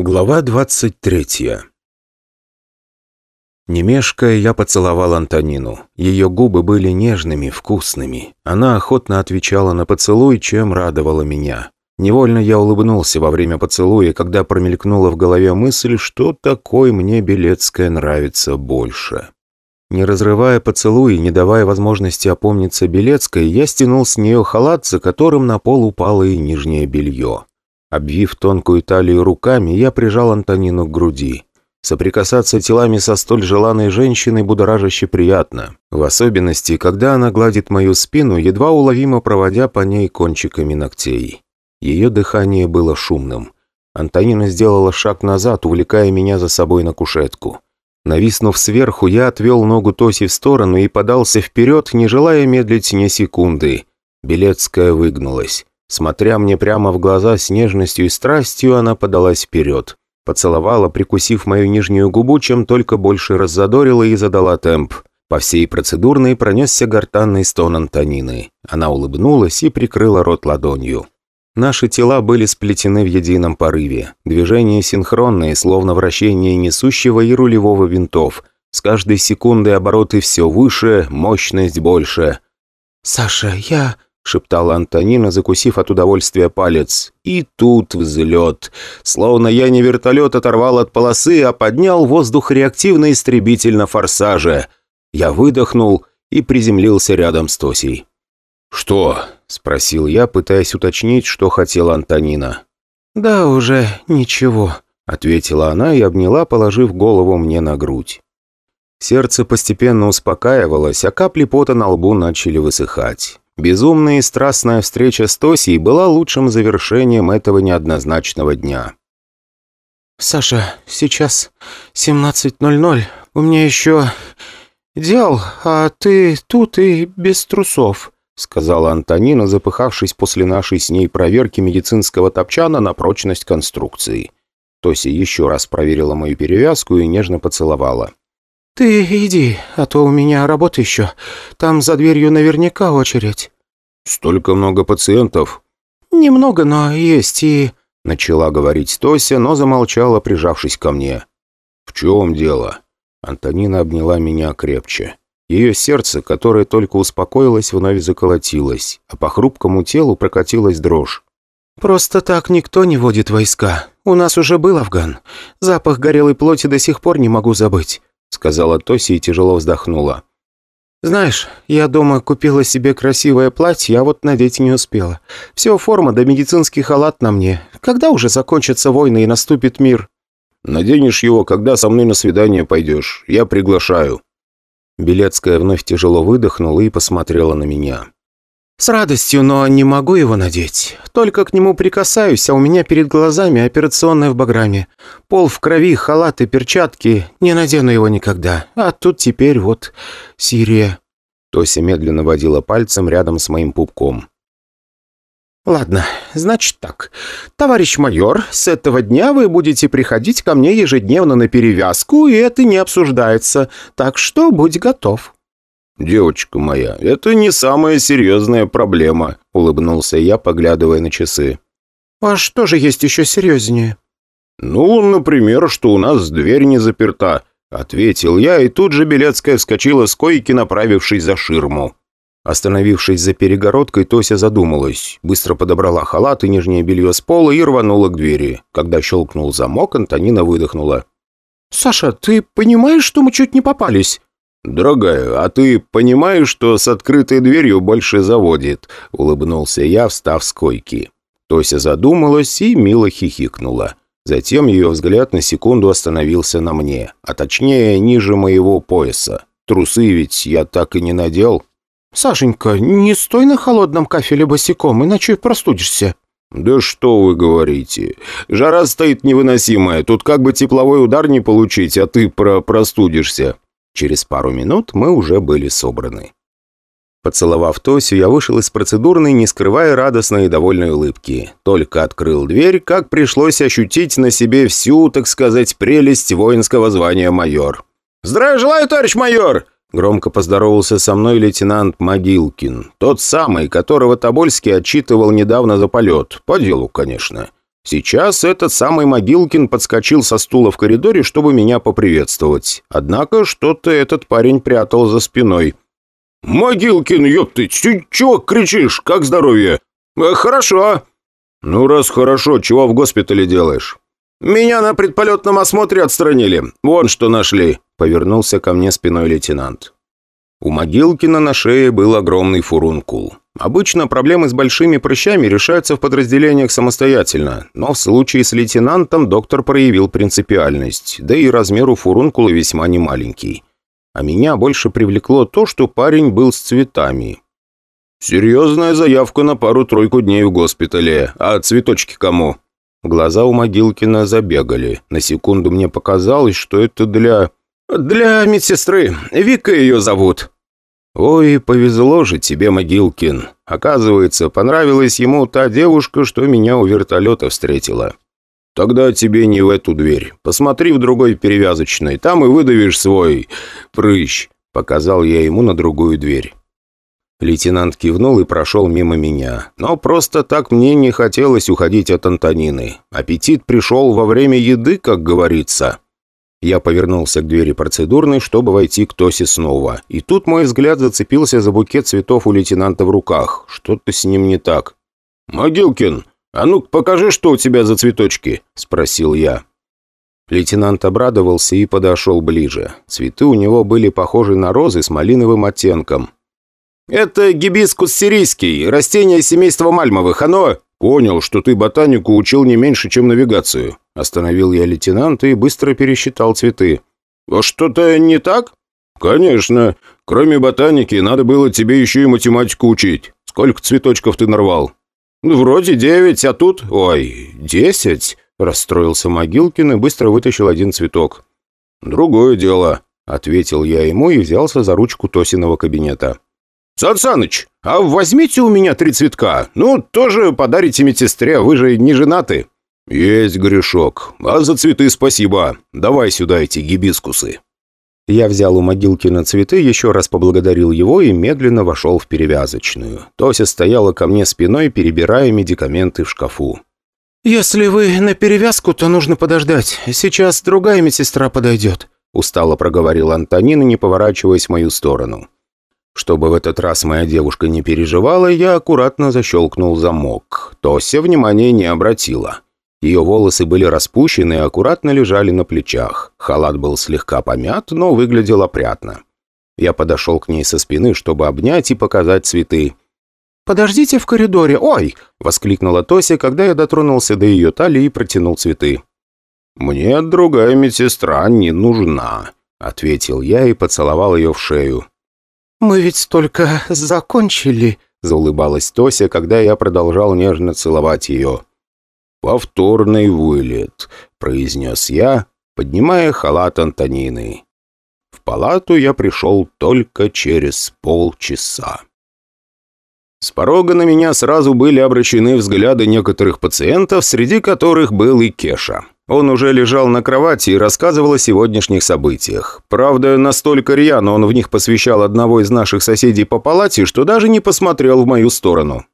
Глава 23 Не мешкая, я поцеловал Антонину. Ее губы были нежными, вкусными. Она охотно отвечала на поцелуй, чем радовала меня. Невольно я улыбнулся во время поцелуя, когда промелькнула в голове мысль, что такой мне Белецкая нравится больше. Не разрывая поцелуй и не давая возможности опомниться Белецкой, я стянул с нее халат, за которым на пол упало и нижнее белье. Обвив тонкую талию руками, я прижал Антонину к груди. Соприкасаться телами со столь желанной женщиной будоражаще приятно. В особенности, когда она гладит мою спину, едва уловимо проводя по ней кончиками ногтей. Ее дыхание было шумным. Антонина сделала шаг назад, увлекая меня за собой на кушетку. Нависнув сверху, я отвел ногу Тоси в сторону и подался вперед, не желая медлить ни секунды. Белецкая выгнулась. Смотря мне прямо в глаза с нежностью и страстью, она подалась вперед. Поцеловала, прикусив мою нижнюю губу, чем только больше раззадорила и задала темп. По всей процедурной пронесся гортанный стон Антонины. Она улыбнулась и прикрыла рот ладонью. Наши тела были сплетены в едином порыве. Движения синхронные, словно вращение несущего и рулевого винтов. С каждой секундой обороты все выше, мощность больше. «Саша, я...» шептала Антонина, закусив от удовольствия палец. И тут взлет. Словно я не вертолет оторвал от полосы, а поднял воздух реактивный истребитель на форсаже. Я выдохнул и приземлился рядом с Тосей. «Что?» – спросил я, пытаясь уточнить, что хотела Антонина. «Да уже ничего», – ответила она и обняла, положив голову мне на грудь. Сердце постепенно успокаивалось, а капли пота на лбу начали высыхать. Безумная и страстная встреча с Тосей была лучшим завершением этого неоднозначного дня. «Саша, сейчас 17.00. У меня еще дел, а ты тут и без трусов», сказала Антонина, запыхавшись после нашей с ней проверки медицинского топчана на прочность конструкции. Тося еще раз проверила мою перевязку и нежно поцеловала. «Ты иди, а то у меня работа еще. Там за дверью наверняка очередь». «Столько много пациентов». «Немного, но есть и...» Начала говорить Тося, но замолчала, прижавшись ко мне. «В чем дело?» Антонина обняла меня крепче. Ее сердце, которое только успокоилось, вновь заколотилось, а по хрупкому телу прокатилась дрожь. «Просто так никто не водит войска. У нас уже был Афган. Запах горелой плоти до сих пор не могу забыть. — сказала Тоси и тяжело вздохнула. «Знаешь, я дома купила себе красивое платье, а вот надеть не успела. Все форма да медицинский халат на мне. Когда уже закончатся войны и наступит мир?» «Наденешь его, когда со мной на свидание пойдешь. Я приглашаю». Белецкая вновь тяжело выдохнула и посмотрела на меня. «С радостью, но не могу его надеть. Только к нему прикасаюсь, а у меня перед глазами операционная в баграме. Пол в крови, халаты, перчатки. Не надену его никогда. А тут теперь вот Сирия». Тося медленно водила пальцем рядом с моим пупком. «Ладно, значит так. Товарищ майор, с этого дня вы будете приходить ко мне ежедневно на перевязку, и это не обсуждается. Так что будь готов». «Девочка моя, это не самая серьезная проблема», — улыбнулся я, поглядывая на часы. «А что же есть еще серьезнее?» «Ну, например, что у нас дверь не заперта», — ответил я, и тут же Белецкая вскочила с койки, направившись за ширму. Остановившись за перегородкой, Тося задумалась, быстро подобрала халат и нижнее белье с пола и рванула к двери. Когда щелкнул замок, Антонина выдохнула. «Саша, ты понимаешь, что мы чуть не попались?» «Дорогая, а ты понимаешь, что с открытой дверью больше заводит?» — улыбнулся я, встав с койки. Тося задумалась и мило хихикнула. Затем ее взгляд на секунду остановился на мне, а точнее ниже моего пояса. Трусы ведь я так и не надел. «Сашенька, не стой на холодном кафеле босиком, иначе простудишься». «Да что вы говорите? Жара стоит невыносимая, тут как бы тепловой удар не получить, а ты про простудишься». Через пару минут мы уже были собраны. Поцеловав Тосю, я вышел из процедурной, не скрывая радостной и довольной улыбки. Только открыл дверь, как пришлось ощутить на себе всю, так сказать, прелесть воинского звания майор. «Здравия желаю, товарищ майор!» Громко поздоровался со мной лейтенант Могилкин. Тот самый, которого Тобольский отчитывал недавно за полет. По делу, конечно. Сейчас этот самый Могилкин подскочил со стула в коридоре, чтобы меня поприветствовать. Однако что-то этот парень прятал за спиной. «Могилкин, ёпты, чего кричишь? Как здоровье?» «Э, «Хорошо». «Ну, раз хорошо, чего в госпитале делаешь?» «Меня на предполетном осмотре отстранили. Вон что нашли», — повернулся ко мне спиной лейтенант. У Могилкина на шее был огромный фурункул. Обычно проблемы с большими прыщами решаются в подразделениях самостоятельно, но в случае с лейтенантом доктор проявил принципиальность, да и размер у фурункула весьма немаленький. А меня больше привлекло то, что парень был с цветами. «Серьезная заявка на пару-тройку дней в госпитале. А цветочки кому?» Глаза у Могилкина забегали. На секунду мне показалось, что это для... «Для медсестры. Вика ее зовут». «Ой, повезло же тебе, Могилкин. Оказывается, понравилась ему та девушка, что меня у вертолета встретила. Тогда тебе не в эту дверь. Посмотри в другой перевязочной, там и выдавишь свой прыщ», — показал я ему на другую дверь. Лейтенант кивнул и прошел мимо меня. Но просто так мне не хотелось уходить от Антонины. Аппетит пришел во время еды, как говорится. Я повернулся к двери процедурной, чтобы войти к Тосе снова. И тут мой взгляд зацепился за букет цветов у лейтенанта в руках. Что-то с ним не так. «Могилкин, а ну покажи, что у тебя за цветочки?» – спросил я. Лейтенант обрадовался и подошел ближе. Цветы у него были похожи на розы с малиновым оттенком. «Это гибискус сирийский, растение семейства мальмовых. Оно...» «Понял, что ты ботанику учил не меньше, чем навигацию». Остановил я лейтенанта и быстро пересчитал цветы. «А что-то не так?» «Конечно. Кроме ботаники, надо было тебе еще и математику учить. Сколько цветочков ты нарвал?» «Ну, вроде девять, а тут...» «Ой, десять?» Расстроился Могилкин и быстро вытащил один цветок. «Другое дело», — ответил я ему и взялся за ручку Тосиного кабинета. «Сан Саныч, а возьмите у меня три цветка. Ну, тоже подарите медсестре, вы же не женаты». «Есть грешок. А за цветы спасибо. Давай сюда эти гибискусы». Я взял у Могилкина цветы, еще раз поблагодарил его и медленно вошел в перевязочную. Тося стояла ко мне спиной, перебирая медикаменты в шкафу. «Если вы на перевязку, то нужно подождать. Сейчас другая медсестра подойдет», устало проговорила Антонина, не поворачиваясь в мою сторону. Чтобы в этот раз моя девушка не переживала, я аккуратно защелкнул замок. Тося внимания не обратила. Ее волосы были распущены и аккуратно лежали на плечах. Халат был слегка помят, но выглядел опрятно. Я подошел к ней со спины, чтобы обнять и показать цветы. «Подождите в коридоре! Ой!» — воскликнула Тося, когда я дотронулся до ее талии и протянул цветы. «Мне другая медсестра не нужна», — ответил я и поцеловал ее в шею. «Мы ведь только закончили», — заулыбалась Тося, когда я продолжал нежно целовать ее. «Повторный вылет», — произнес я, поднимая халат Антонины. В палату я пришел только через полчаса. С порога на меня сразу были обращены взгляды некоторых пациентов, среди которых был и Кеша. Он уже лежал на кровати и рассказывал о сегодняшних событиях. Правда, настолько рьяно он в них посвящал одного из наших соседей по палате, что даже не посмотрел в мою сторону.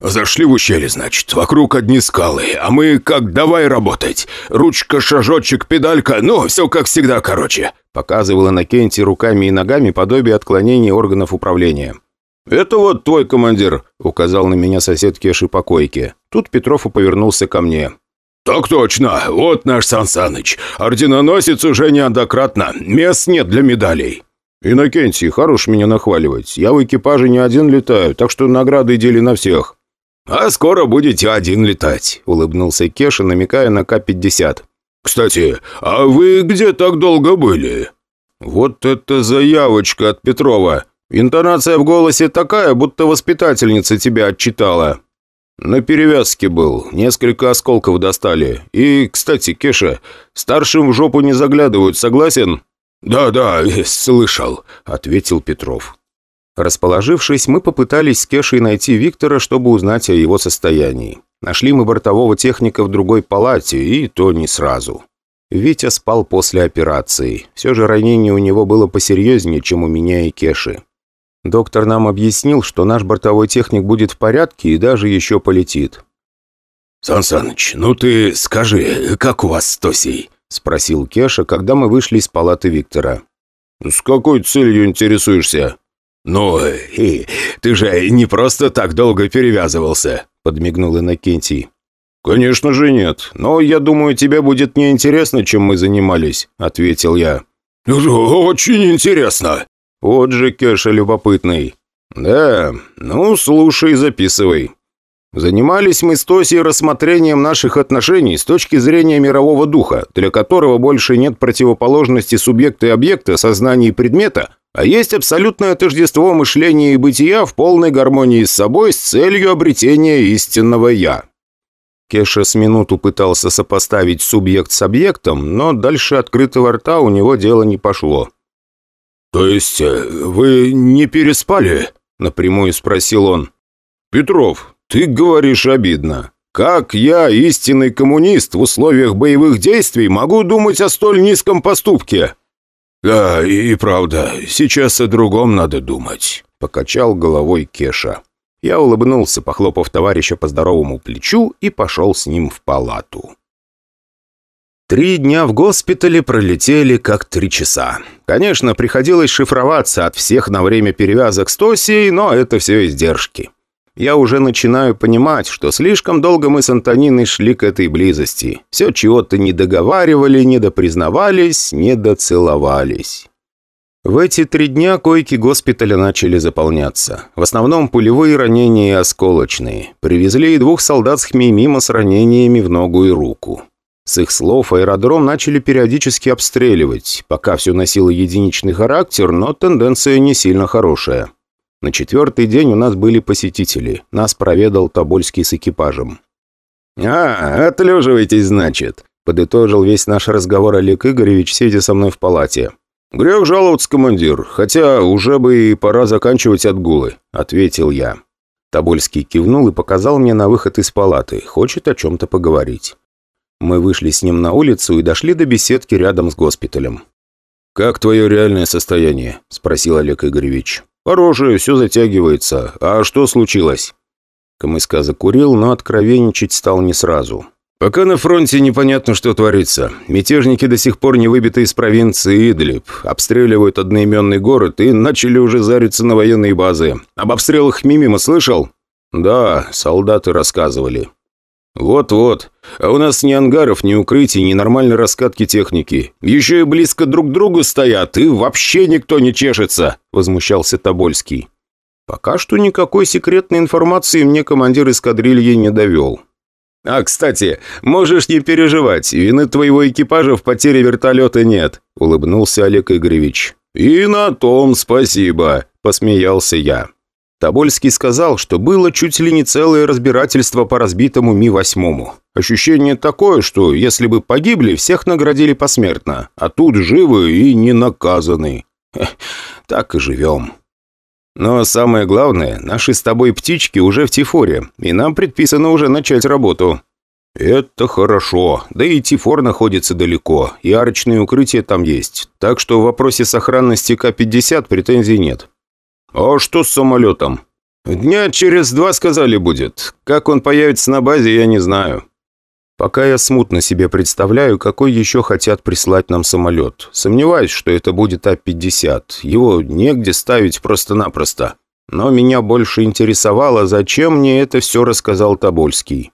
«Зашли в ущелье, значит. Вокруг одни скалы. А мы как давай работать. Ручка, шажочек, педалька. Ну, все как всегда, короче». Показывала Накенти руками и ногами подобие отклонений органов управления. «Это вот твой командир», — указал на меня сосед Кеши по. Тут Петров и повернулся ко мне. «Так точно! Вот наш Сан Саныч. Орденоносец уже неоднократно. Мест нет для медалей». «Иннокентий, хорош меня нахваливать. Я в экипаже не один летаю, так что награды дели на всех». «А скоро будете один летать», — улыбнулся Кеша, намекая на К-50. «Кстати, а вы где так долго были?» «Вот это заявочка от Петрова. Интонация в голосе такая, будто воспитательница тебя отчитала». «На перевязке был. Несколько осколков достали. И, кстати, Кеша, старшим в жопу не заглядывают, согласен?» «Да-да, слышал», — ответил Петров. Расположившись, мы попытались с Кешей найти Виктора, чтобы узнать о его состоянии. Нашли мы бортового техника в другой палате, и то не сразу. Витя спал после операции. Все же ранение у него было посерьезнее, чем у меня и Кеши. Доктор нам объяснил, что наш бортовой техник будет в порядке и даже еще полетит. «Сан Саныч, ну ты скажи, как у вас с Тосей?» — спросил Кеша, когда мы вышли из палаты Виктора. «С какой целью интересуешься?» «Ну, и, ты же не просто так долго перевязывался», — подмигнул Иннокентий. «Конечно же нет. Но я думаю, тебе будет неинтересно, чем мы занимались», — ответил я. «Очень интересно». «Вот же Кеша любопытный». «Да, ну, слушай, записывай. Занимались мы с Тосей рассмотрением наших отношений с точки зрения мирового духа, для которого больше нет противоположности субъекта и объекта, сознания и предмета, а есть абсолютное тождество мышления и бытия в полной гармонии с собой с целью обретения истинного «я». Кеша с минуту пытался сопоставить субъект с объектом, но дальше открытого рта у него дело не пошло. «То есть э, вы не переспали?» – напрямую спросил он. «Петров, «Ты говоришь обидно. Как я, истинный коммунист, в условиях боевых действий могу думать о столь низком поступке?» «Да, и, и правда, сейчас о другом надо думать», — покачал головой Кеша. Я улыбнулся, похлопав товарища по здоровому плечу, и пошел с ним в палату. Три дня в госпитале пролетели как три часа. Конечно, приходилось шифроваться от всех на время перевязок с Тосией, но это все издержки я уже начинаю понимать, что слишком долго мы с Антониной шли к этой близости. Все чего-то не договаривали, не допризнавались, не доцеловались. В эти три дня койки госпиталя начали заполняться. В основном пулевые ранения и осколочные. Привезли и двух солдат с хмеймима с ранениями в ногу и руку. С их слов аэродром начали периодически обстреливать. Пока все носило единичный характер, но тенденция не сильно хорошая. На четвертый день у нас были посетители. Нас проведал Тобольский с экипажем. «А, отлеживайтесь, значит», — подытожил весь наш разговор Олег Игоревич, сидя со мной в палате. «Грех жаловаться, командир, хотя уже бы и пора заканчивать отгулы», — ответил я. Тобольский кивнул и показал мне на выход из палаты. Хочет о чем-то поговорить. Мы вышли с ним на улицу и дошли до беседки рядом с госпиталем. «Как твое реальное состояние?» – спросил Олег Игоревич. «Хорошее, все затягивается. А что случилось?» Камыска закурил, но откровенничать стал не сразу. «Пока на фронте непонятно, что творится. Мятежники до сих пор не выбиты из провинции Идлиб, обстреливают одноименный город и начали уже зариться на военные базы. Об обстрелах Мимима слышал?» «Да, солдаты рассказывали». «Вот-вот. А у нас ни ангаров, ни укрытий, ни нормальной раскатки техники. Еще и близко друг к другу стоят, и вообще никто не чешется», – возмущался Тобольский. «Пока что никакой секретной информации мне командир эскадрильи не довел». «А, кстати, можешь не переживать, вины твоего экипажа в потере вертолета нет», – улыбнулся Олег Игоревич. «И на том спасибо», – посмеялся я. Тобольский сказал, что было чуть ли не целое разбирательство по разбитому Ми-8. Ощущение такое, что если бы погибли, всех наградили посмертно, а тут живы и не наказаны. Так и живем. Но самое главное, наши с тобой птички уже в Тифоре, и нам предписано уже начать работу. Это хорошо, да и Тифор находится далеко, и арочные укрытия там есть, так что в вопросе сохранности К-50 претензий нет. «А что с самолетом?» «Дня через два, сказали, будет. Как он появится на базе, я не знаю». Пока я смутно себе представляю, какой еще хотят прислать нам самолет. Сомневаюсь, что это будет А-50. Его негде ставить просто-напросто. Но меня больше интересовало, зачем мне это все рассказал Тобольский.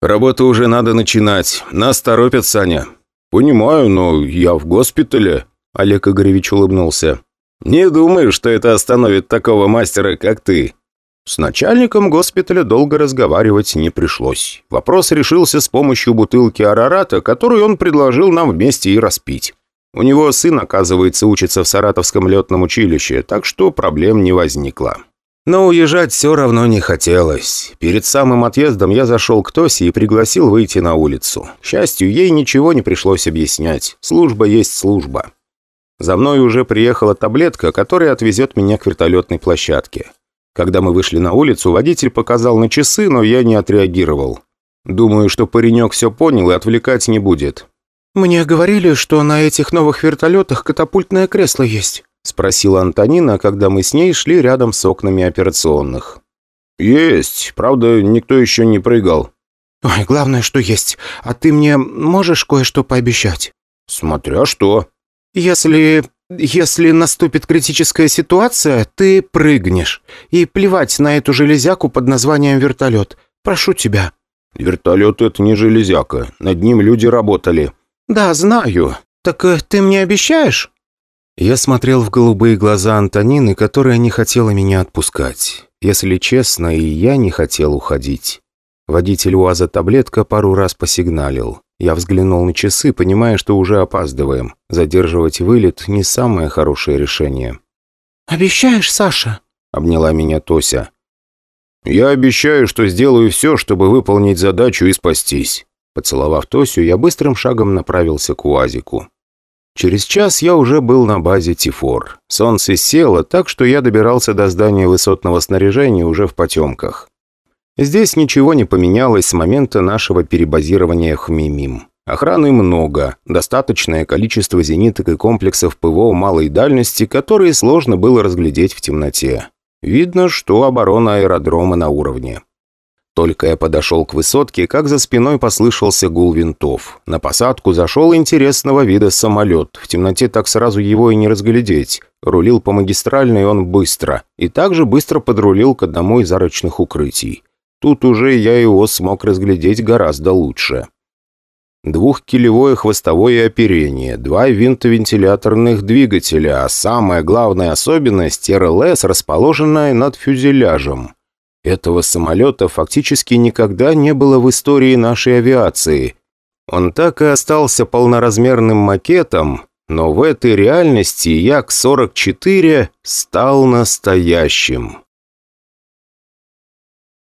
«Работу уже надо начинать. Нас торопят, Саня». «Понимаю, но я в госпитале», — Олег Игоревич улыбнулся. «Не думаю, что это остановит такого мастера, как ты». С начальником госпиталя долго разговаривать не пришлось. Вопрос решился с помощью бутылки арарата, которую он предложил нам вместе и распить. У него сын, оказывается, учится в Саратовском летном училище, так что проблем не возникло. Но уезжать все равно не хотелось. Перед самым отъездом я зашел к Тосе и пригласил выйти на улицу. К счастью, ей ничего не пришлось объяснять. Служба есть служба. За мной уже приехала таблетка, которая отвезет меня к вертолетной площадке. Когда мы вышли на улицу, водитель показал на часы, но я не отреагировал. Думаю, что паренек все понял и отвлекать не будет. «Мне говорили, что на этих новых вертолетах катапультное кресло есть», спросила Антонина, когда мы с ней шли рядом с окнами операционных. «Есть. Правда, никто еще не прыгал». «Ой, главное, что есть. А ты мне можешь кое-что пообещать?» «Смотря что». «Если... если наступит критическая ситуация, ты прыгнешь. И плевать на эту железяку под названием вертолет. Прошу тебя». «Вертолет — это не железяка. Над ним люди работали». «Да, знаю. Так э, ты мне обещаешь?» Я смотрел в голубые глаза Антонины, которая не хотела меня отпускать. Если честно, и я не хотел уходить. Водитель УАЗа «Таблетка» пару раз посигналил. Я взглянул на часы, понимая, что уже опаздываем. Задерживать вылет – не самое хорошее решение. «Обещаешь, Саша?» – обняла меня Тося. «Я обещаю, что сделаю все, чтобы выполнить задачу и спастись». Поцеловав Тосю, я быстрым шагом направился к УАЗику. Через час я уже был на базе Тифор. Солнце село, так что я добирался до здания высотного снаряжения уже в потемках. Здесь ничего не поменялось с момента нашего перебазирования Хмимим. Охраны много, достаточное количество зениток и комплексов ПВО малой дальности, которые сложно было разглядеть в темноте. Видно, что оборона аэродрома на уровне. Только я подошел к высотке, как за спиной послышался гул винтов. На посадку зашел интересного вида самолет. В темноте так сразу его и не разглядеть. Рулил по магистральной он быстро. И также быстро подрулил к одному из арочных укрытий. Тут уже я его смог разглядеть гораздо лучше. Двухкилевое хвостовое оперение, два винтовентиляторных двигателя, а самая главная особенность – РЛС, расположенная над фюзеляжем. Этого самолета фактически никогда не было в истории нашей авиации. Он так и остался полноразмерным макетом, но в этой реальности Як-44 стал настоящим.